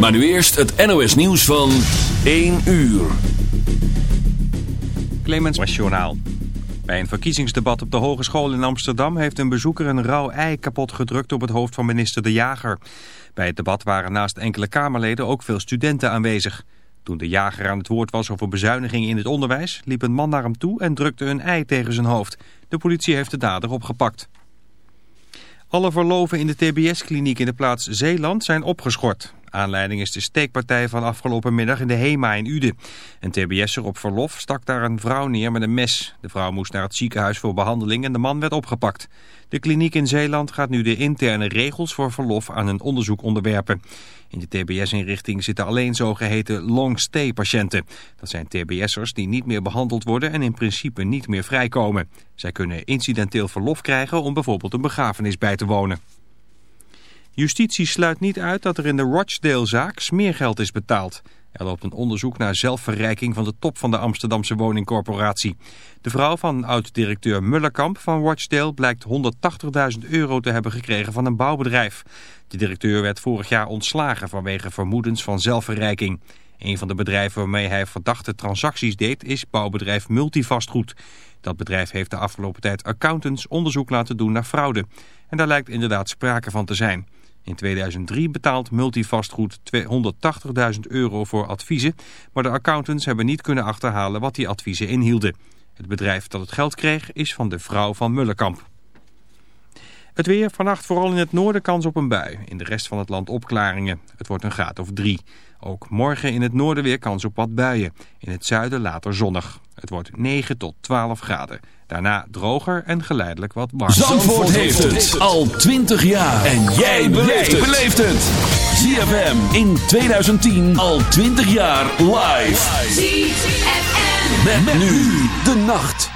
Maar nu eerst het NOS nieuws van 1 uur. Clemens Nationaal. Bij een verkiezingsdebat op de Hogeschool in Amsterdam... heeft een bezoeker een rauw ei kapot gedrukt op het hoofd van minister De Jager. Bij het debat waren naast enkele Kamerleden ook veel studenten aanwezig. Toen De Jager aan het woord was over bezuinigingen in het onderwijs... liep een man naar hem toe en drukte een ei tegen zijn hoofd. De politie heeft de dader opgepakt. Alle verloven in de TBS-kliniek in de plaats Zeeland zijn opgeschort. Aanleiding is de steekpartij van afgelopen middag in de HEMA in Uden. Een TBS'er op verlof stak daar een vrouw neer met een mes. De vrouw moest naar het ziekenhuis voor behandeling en de man werd opgepakt. De kliniek in Zeeland gaat nu de interne regels voor verlof aan een onderzoek onderwerpen. In de TBS-inrichting zitten alleen zogeheten long-stay-patiënten. Dat zijn TBS'ers die niet meer behandeld worden en in principe niet meer vrijkomen. Zij kunnen incidenteel verlof krijgen om bijvoorbeeld een begrafenis bij te wonen. Justitie sluit niet uit dat er in de Rochdale-zaak smeergeld is betaald. Er loopt een onderzoek naar zelfverrijking van de top van de Amsterdamse woningcorporatie. De vrouw van oud-directeur Mullerkamp van Rochdale blijkt 180.000 euro te hebben gekregen van een bouwbedrijf. De directeur werd vorig jaar ontslagen vanwege vermoedens van zelfverrijking. Een van de bedrijven waarmee hij verdachte transacties deed is bouwbedrijf Multivastgoed. Dat bedrijf heeft de afgelopen tijd accountants onderzoek laten doen naar fraude. En daar lijkt inderdaad sprake van te zijn. In 2003 betaalt Multivastgoed 280.000 euro voor adviezen, maar de accountants hebben niet kunnen achterhalen wat die adviezen inhielden. Het bedrijf dat het geld kreeg is van de vrouw van Mullenkamp. Het weer, vannacht vooral in het noorden kans op een bui. In de rest van het land opklaringen. Het wordt een graad of drie. Ook morgen in het noorden weer kans op wat buien. In het zuiden later zonnig. Het wordt 9 tot 12 graden. Daarna droger en geleidelijk wat warmer. Zandvoort, heeft het al 20 jaar. En jij beleeft het. ZFM in 2010 al 20 jaar live. ZFM. met nu de nacht.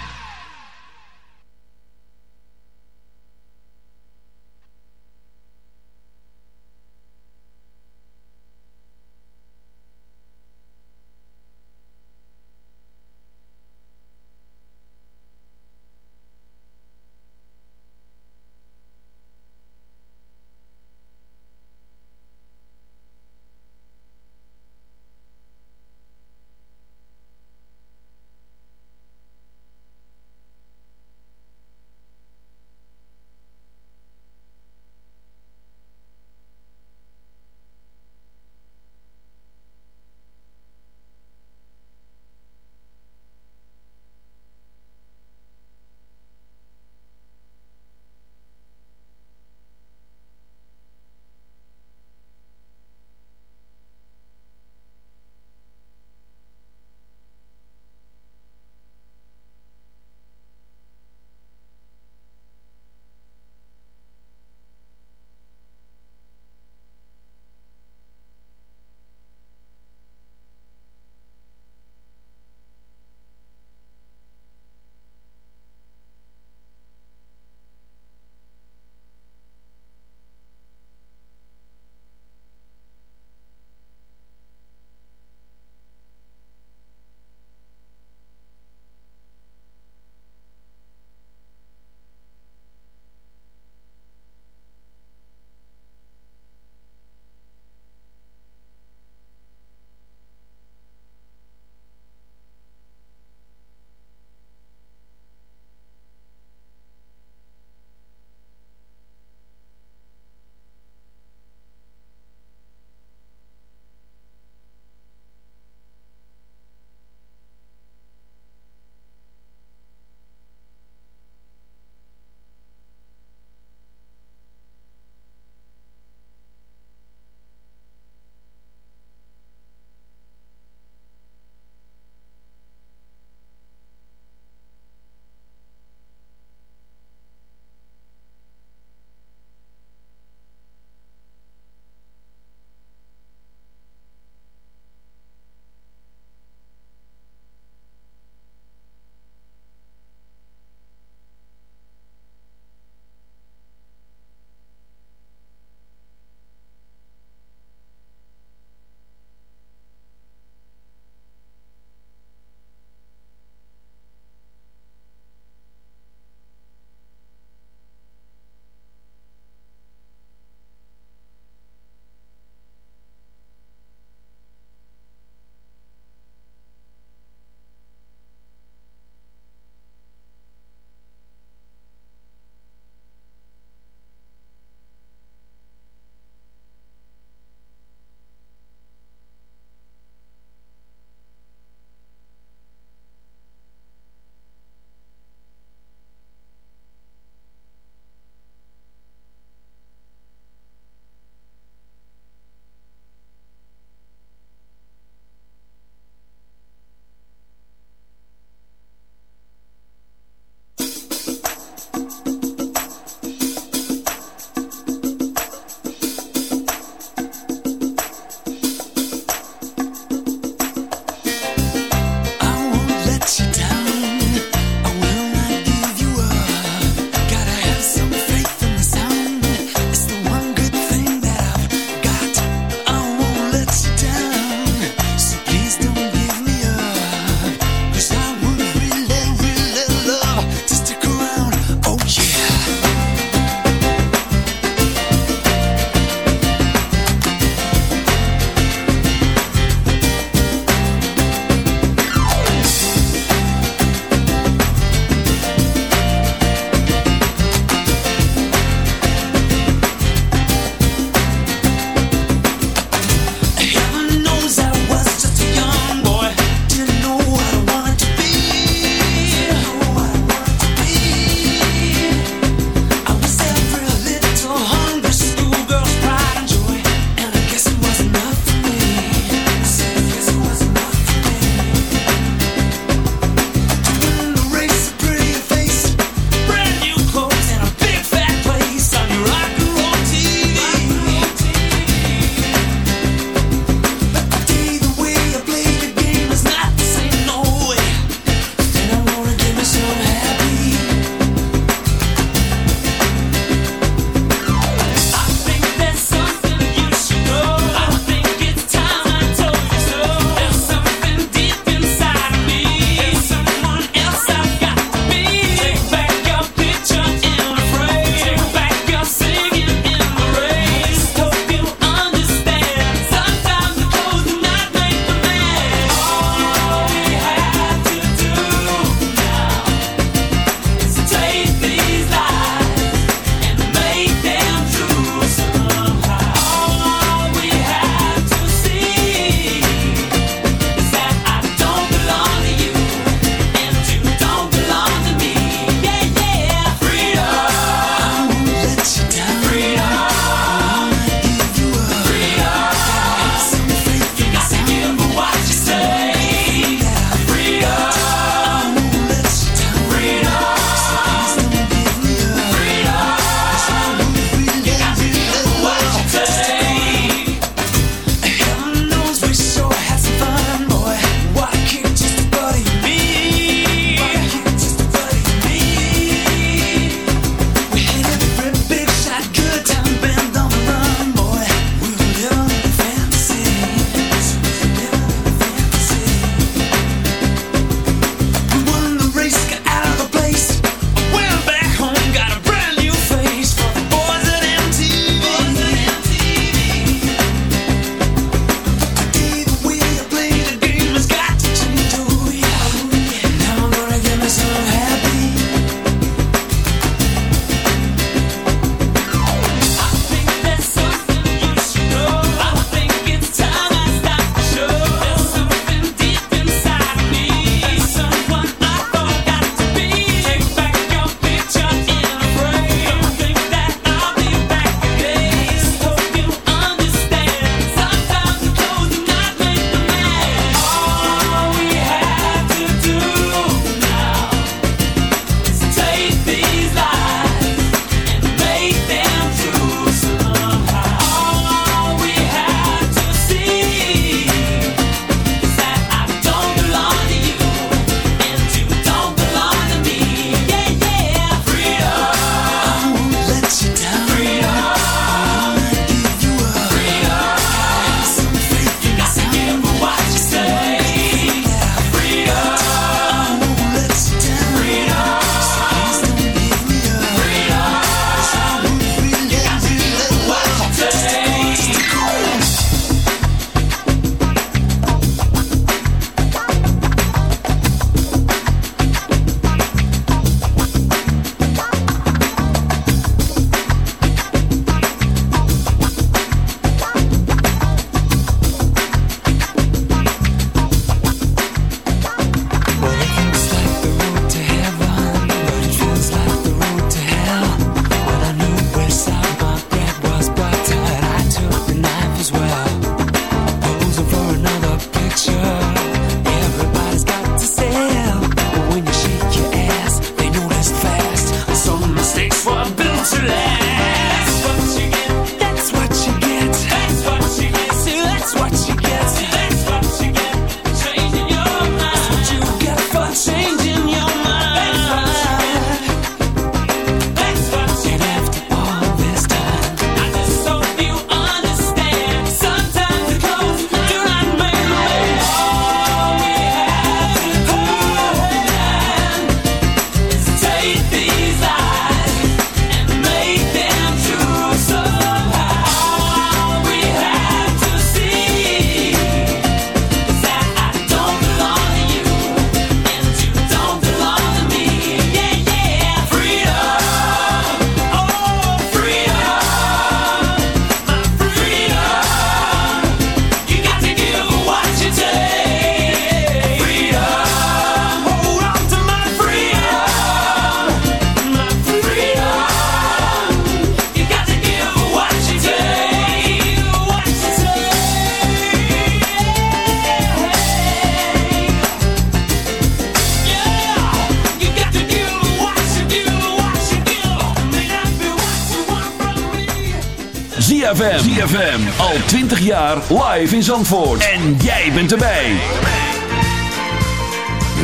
20 jaar live in Zandvoort. En jij bent erbij.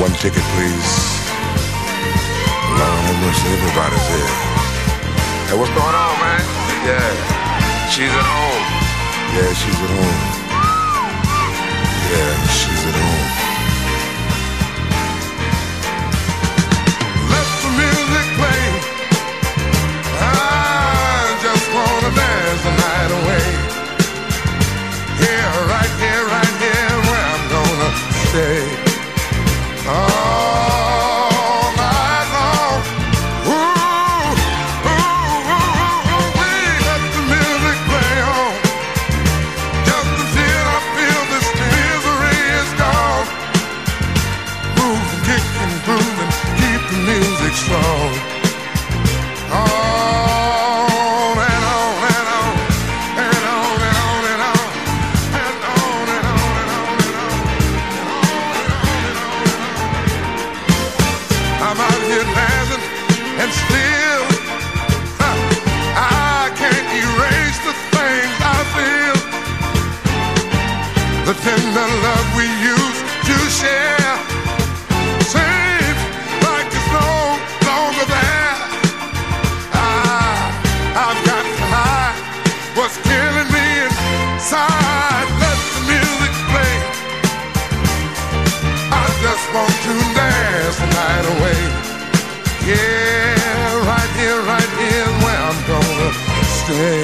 One ticket, please. Lord have mercy, everybody's here. Hey, what's going on, man? Yeah, she's at home. Yeah, she's at home. Yeah, she's at home. say. and still I can't erase the things I feel. The tender love we used to share seems like it's no longer there. I, I've got to hide what's killing me inside. Yeah.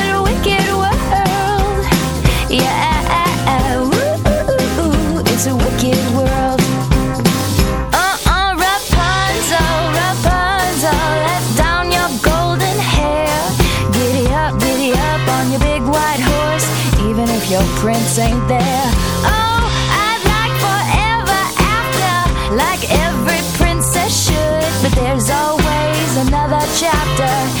chapter,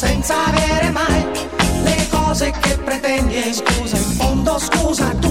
Senza avere mai le cose che pretendi. E scusa, in fondo scusa, tu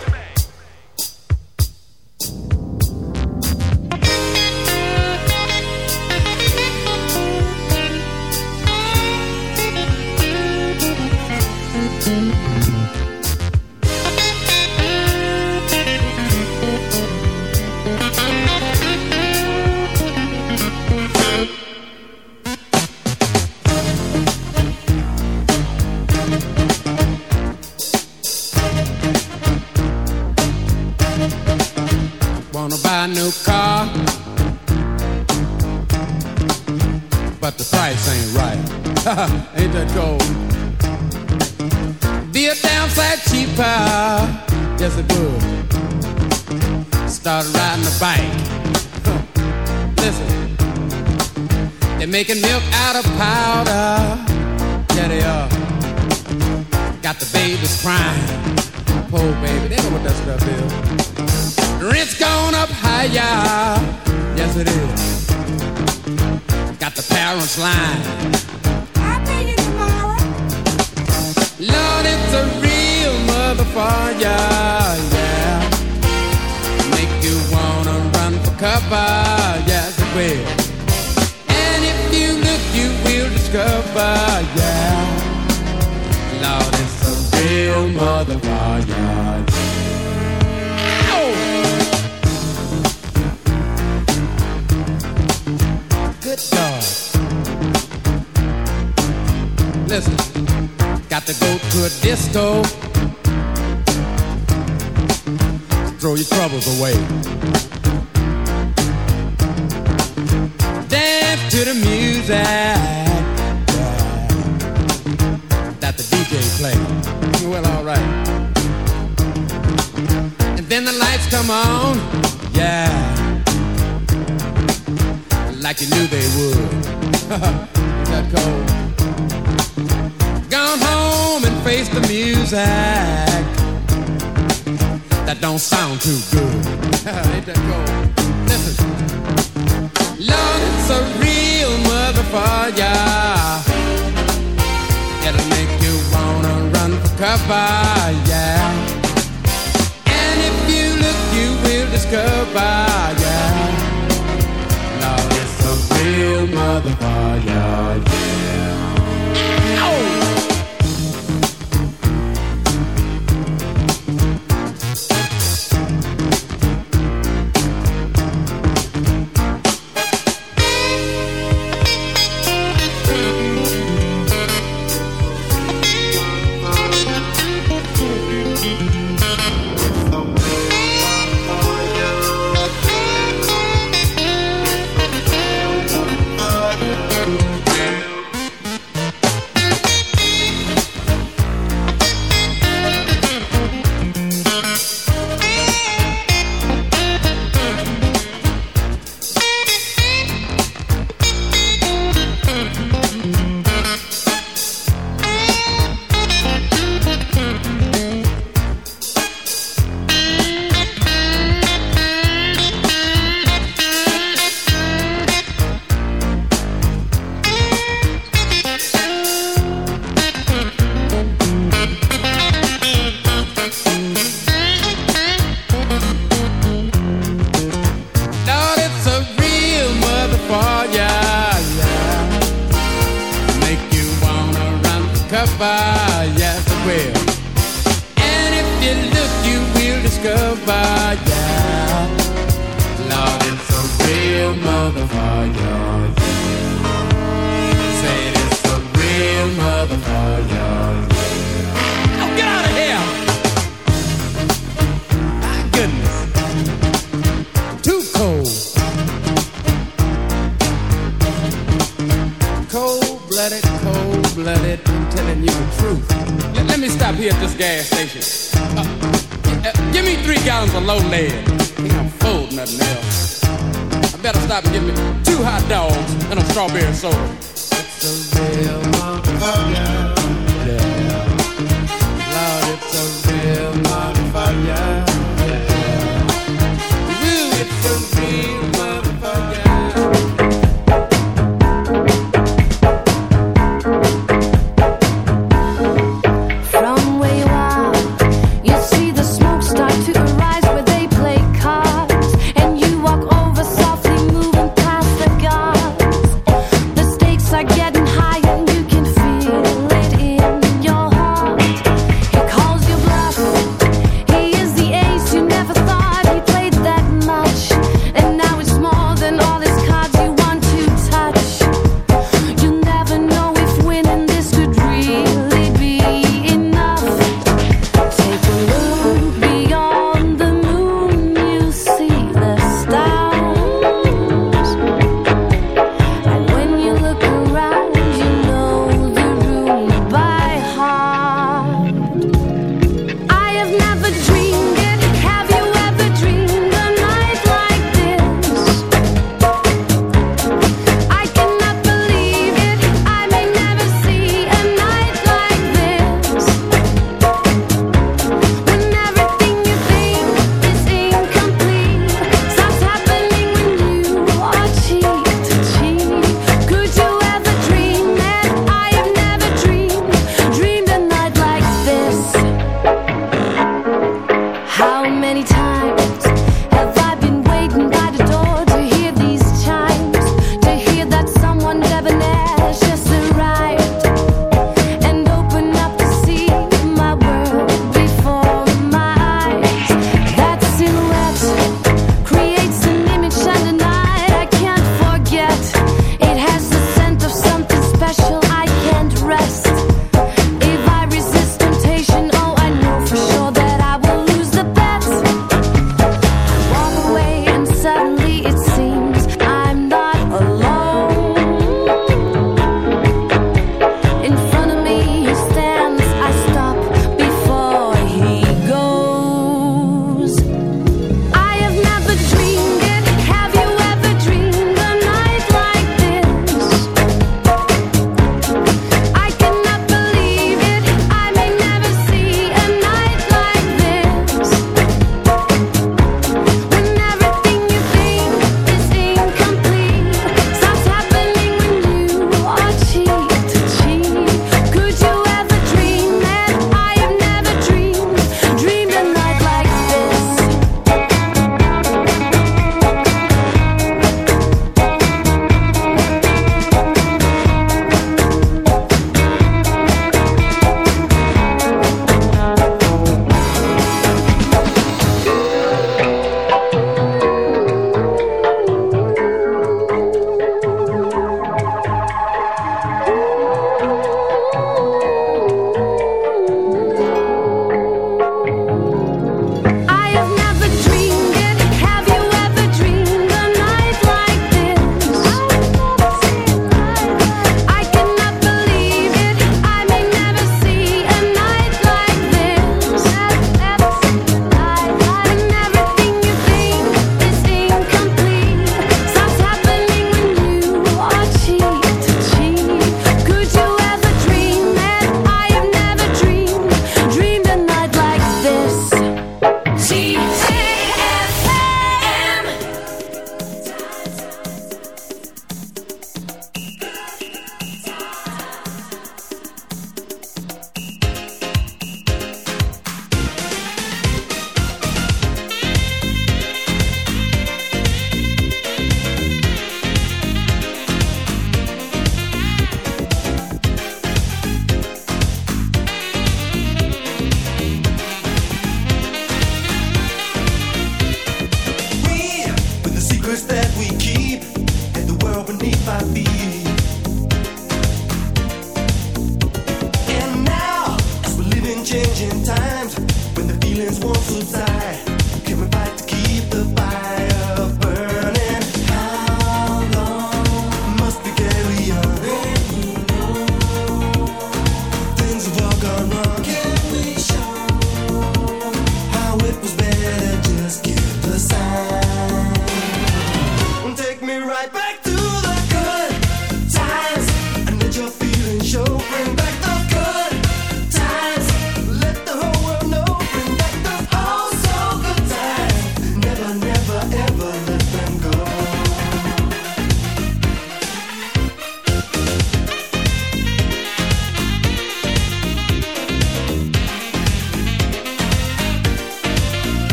goodbye, yeah. Lord, it's a real motherfucker, yeah. Good God. Listen, got to go to a disco. Throw your troubles away. Dance to the music. play. Well, alright. And then the lights come on. Yeah. Like you knew they would. Is that cold? Gone home and face the music. That don't sound too good. Ain't that cold? Listen. Lord, it's a real motherfucker. It'll make cover, yeah. And if you look, you will discover, yeah. Love is a real motherfucker, yeah.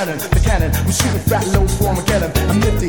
cannon, the cannon. We shoot a fat low form again. I'm nifty,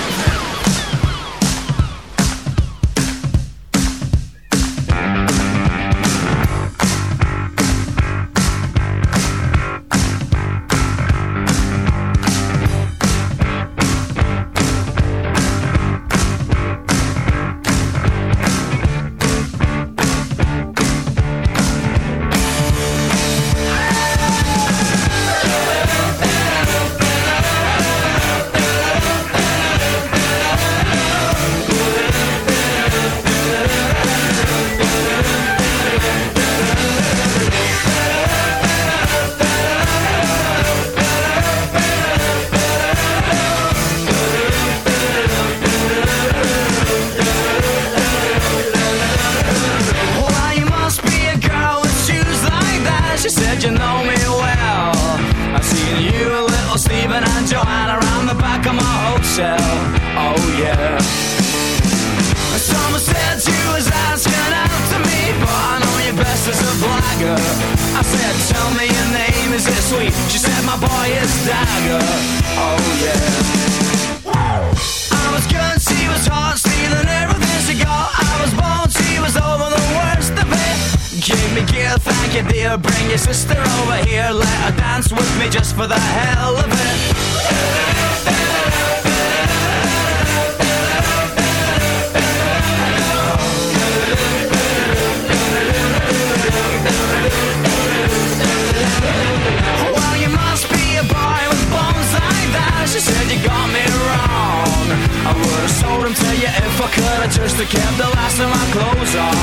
Him to you if I could. I just have kept the last of my clothes on.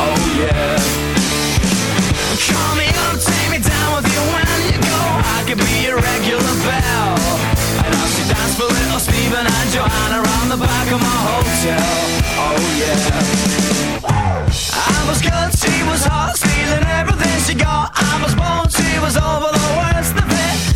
Oh yeah. Call me up, take me down with you when you go. I could be your regular bell. And I'll see dance for little Stephen and Joanna around the back of my hotel. Oh yeah. I was good, she was hot, stealing everything she got. I was born, she was over the worst of it.